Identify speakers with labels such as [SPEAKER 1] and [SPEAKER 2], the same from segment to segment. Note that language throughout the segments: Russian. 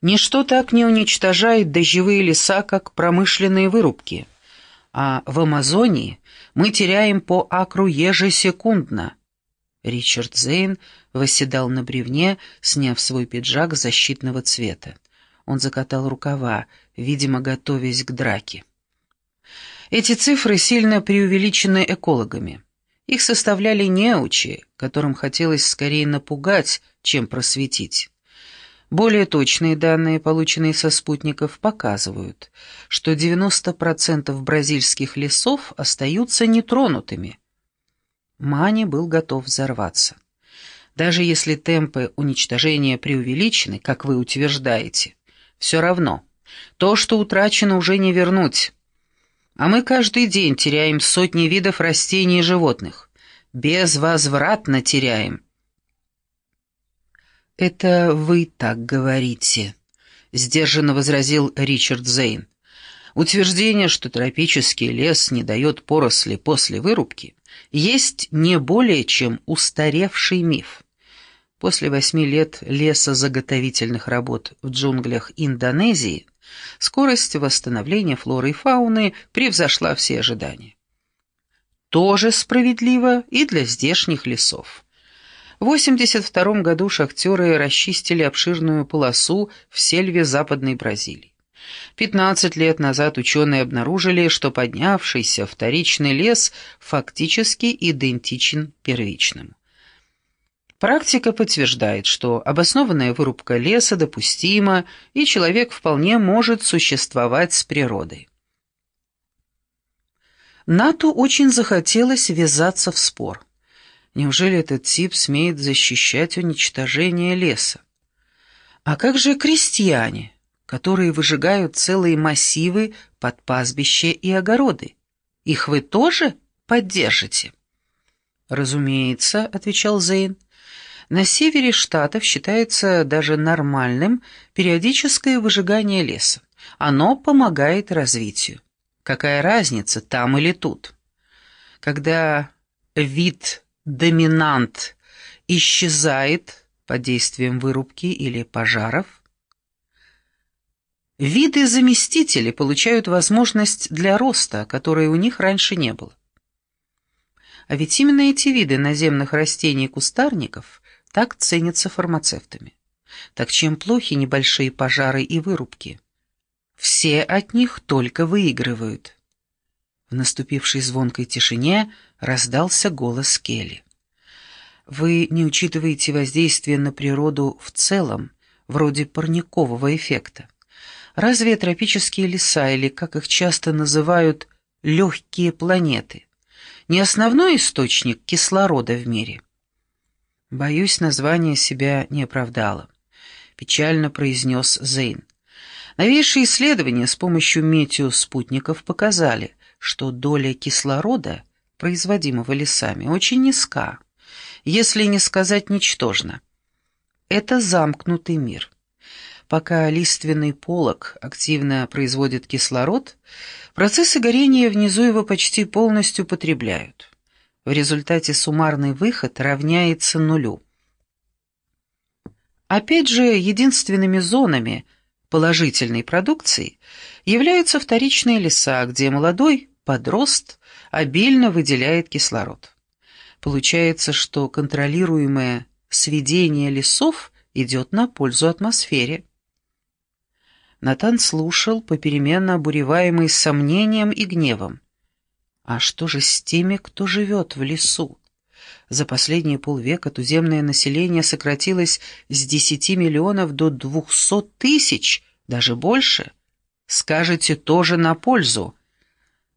[SPEAKER 1] Ничто так не уничтожает дождевые леса, как промышленные вырубки. А в Амазонии мы теряем по акру ежесекундно. Ричард Зейн восседал на бревне, сняв свой пиджак защитного цвета. Он закатал рукава, видимо, готовясь к драке. Эти цифры сильно преувеличены экологами. Их составляли неучи, которым хотелось скорее напугать, чем просветить. Более точные данные, полученные со спутников, показывают, что 90% бразильских лесов остаются нетронутыми. Мани был готов взорваться. Даже если темпы уничтожения преувеличены, как вы утверждаете, все равно, то, что утрачено, уже не вернуть. А мы каждый день теряем сотни видов растений и животных. Безвозвратно теряем. «Это вы так говорите», — сдержанно возразил Ричард Зейн. «Утверждение, что тропический лес не дает поросли после вырубки, есть не более чем устаревший миф. После восьми лет лесозаготовительных работ в джунглях Индонезии скорость восстановления флоры и фауны превзошла все ожидания. Тоже справедливо и для здешних лесов. В 1982 году шахтеры расчистили обширную полосу в сельве Западной Бразилии. 15 лет назад ученые обнаружили, что поднявшийся вторичный лес фактически идентичен первичному. Практика подтверждает, что обоснованная вырубка леса допустима, и человек вполне может существовать с природой. НАТО очень захотелось ввязаться в спор. Неужели этот тип смеет защищать уничтожение леса? А как же крестьяне, которые выжигают целые массивы под пастбища и огороды? Их вы тоже поддержите? «Разумеется», — отвечал Зейн. На севере штатов считается даже нормальным периодическое выжигание леса. Оно помогает развитию. Какая разница, там или тут? Когда вид доминант исчезает под действием вырубки или пожаров, виды заместители получают возможность для роста, которой у них раньше не было. А ведь именно эти виды наземных растений и кустарников так ценятся фармацевтами. Так чем плохи небольшие пожары и вырубки? Все от них только выигрывают. В наступившей звонкой тишине раздался голос Келли. «Вы не учитываете воздействие на природу в целом, вроде парникового эффекта. Разве тропические леса, или, как их часто называют, легкие планеты, не основной источник кислорода в мире?» Боюсь, название себя не оправдало. Печально произнес Зейн. Новейшие исследования с помощью метеоспутников показали, что доля кислорода, производимого лесами, очень низка, если не сказать ничтожна. Это замкнутый мир. Пока лиственный полог активно производит кислород, процессы горения внизу его почти полностью потребляют. В результате суммарный выход равняется нулю. Опять же, единственными зонами положительной продукции являются вторичные леса, где молодой подрост обильно выделяет кислород. Получается, что контролируемое сведение лесов идет на пользу атмосфере. Натан слушал, попеременно обуреваемый сомнением и гневом. А что же с теми, кто живет в лесу? За последние полвека туземное население сократилось с 10 миллионов до 200 тысяч, даже больше. Скажете, тоже на пользу.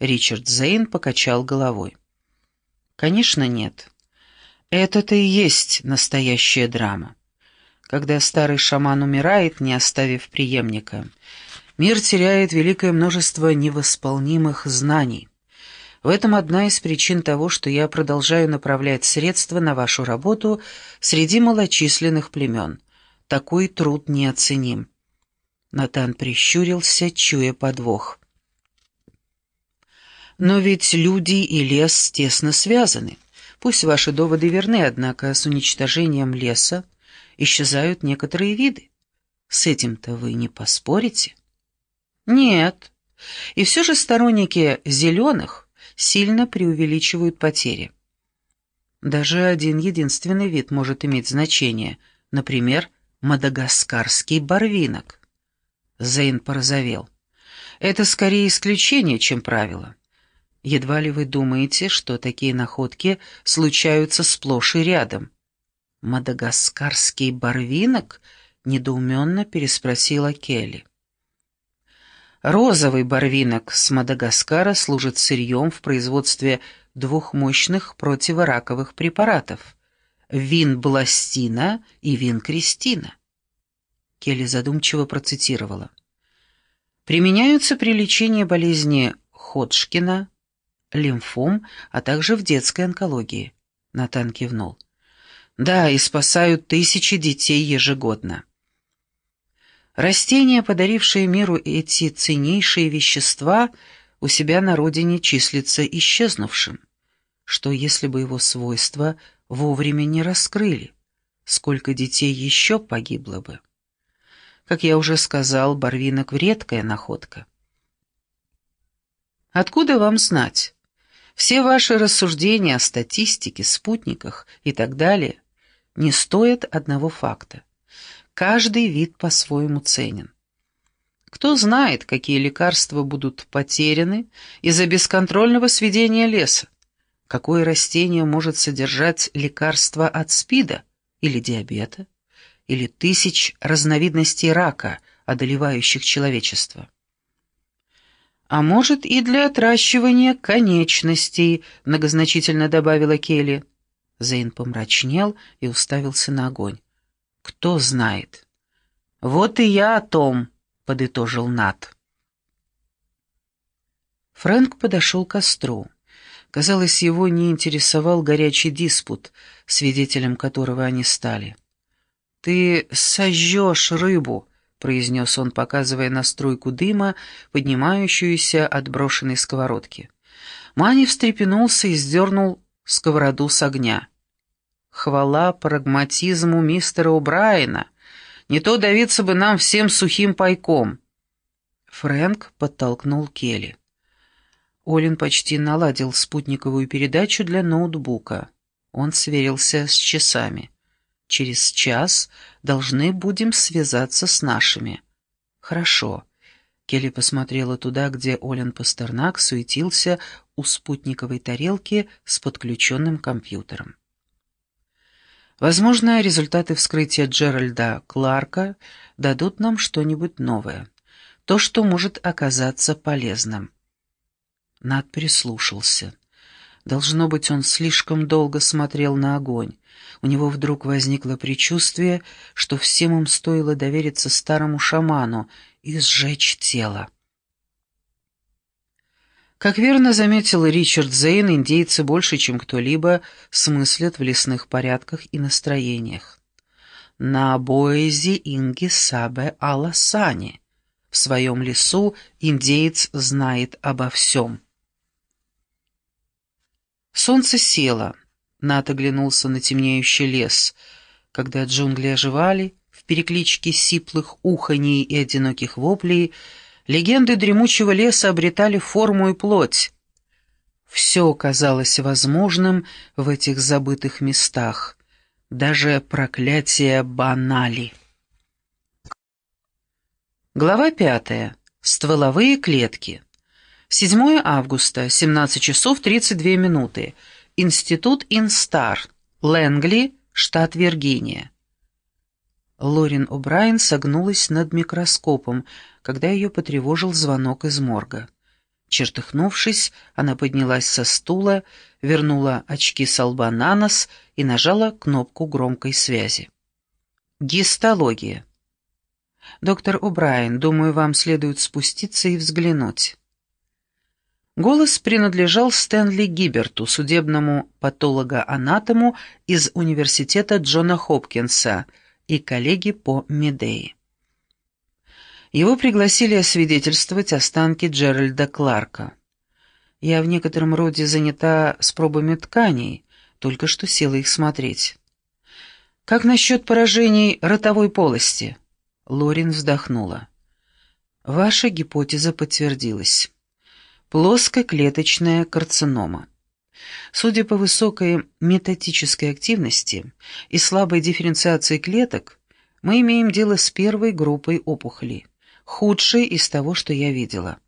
[SPEAKER 1] Ричард Зейн покачал головой. Конечно, нет. Это-то и есть настоящая драма. Когда старый шаман умирает, не оставив преемника, мир теряет великое множество невосполнимых знаний. В этом одна из причин того, что я продолжаю направлять средства на вашу работу среди малочисленных племен. Такой труд неоценим». Натан прищурился, чуя подвох. «Но ведь люди и лес тесно связаны. Пусть ваши доводы верны, однако с уничтожением леса исчезают некоторые виды. С этим-то вы не поспорите? Нет. И все же сторонники «зеленых» сильно преувеличивают потери. Даже один единственный вид может иметь значение, например, мадагаскарский барвинок. Зейн порозовел. Это скорее исключение, чем правило. Едва ли вы думаете, что такие находки случаются сплошь и рядом. «Мадагаскарский барвинок?» — недоуменно переспросила Келли. Розовый барвинок с Мадагаскара служит сырьем в производстве двух мощных противораковых препаратов — вин-бластина и вин-кристина. Келли задумчиво процитировала. Применяются при лечении болезни Ходжкина, лимфом, а также в детской онкологии. Натан кивнул. Да, и спасают тысячи детей ежегодно. Растение, подарившее миру эти ценнейшие вещества, у себя на родине числится исчезнувшим. Что если бы его свойства вовремя не раскрыли? Сколько детей еще погибло бы? Как я уже сказал, барвинок — редкая находка. Откуда вам знать? Все ваши рассуждения о статистике, спутниках и так далее не стоят одного факта. Каждый вид по-своему ценен. Кто знает, какие лекарства будут потеряны из-за бесконтрольного сведения леса? Какое растение может содержать лекарства от СПИДа или диабета? или тысяч разновидностей рака, одолевающих человечество. «А может, и для отращивания конечностей», — многозначительно добавила Келли. Зейн помрачнел и уставился на огонь. «Кто знает?» «Вот и я о том», — подытожил Нат. Фрэнк подошел к костру. Казалось, его не интересовал горячий диспут, свидетелем которого они стали. «Ты сожжешь рыбу», — произнес он, показывая на струйку дыма, поднимающуюся от брошенной сковородки. Мани встрепенулся и сдернул сковороду с огня. «Хвала прагматизму мистера О'Брайена! Не то давиться бы нам всем сухим пайком!» Фрэнк подтолкнул Келли. Олин почти наладил спутниковую передачу для ноутбука. Он сверился с часами. Через час должны будем связаться с нашими». «Хорошо». Келли посмотрела туда, где Олен Пастернак суетился у спутниковой тарелки с подключенным компьютером. Возможно, результаты вскрытия Джеральда Кларка дадут нам что-нибудь новое, то, что может оказаться полезным. Над прислушался. Должно быть, он слишком долго смотрел на огонь. У него вдруг возникло предчувствие, что всем им стоило довериться старому шаману и сжечь тело. Как верно заметил Ричард Зейн, индейцы больше, чем кто-либо, смыслят в лесных порядках и настроениях. На Боэзи Инги Сабе Аласани. В своем лесу индеец знает обо всем. Солнце село. Нат оглянулся на темнеющий лес. Когда джунгли оживали, в перекличке сиплых уханий и одиноких воплей, легенды дремучего леса обретали форму и плоть. Все казалось возможным в этих забытых местах, даже проклятие Банали. Глава пятая. Стволовые клетки. 7 августа, 17 часов 32 минуты. Институт Инстар, Лэнгли, штат Виргиния. Лорин О'Брайен согнулась над микроскопом, когда ее потревожил звонок из морга. Чертыхнувшись, она поднялась со стула, вернула очки с лба на нос и нажала кнопку громкой связи. Гистология. «Доктор О'Брайен, думаю, вам следует спуститься и взглянуть». Голос принадлежал Стэнли Гиберту, судебному патологоанатому из университета Джона Хопкинса и коллеге по Медеи. Его пригласили освидетельствовать останки Джеральда Кларка. Я в некотором роде занята с пробами тканей, только что села их смотреть. Как насчет поражений ротовой полости? Лорин вздохнула. Ваша гипотеза подтвердилась. Плоскоклеточная карцинома. Судя по высокой метатической активности и слабой дифференциации клеток, мы имеем дело с первой группой опухолей, худшей из того, что я видела.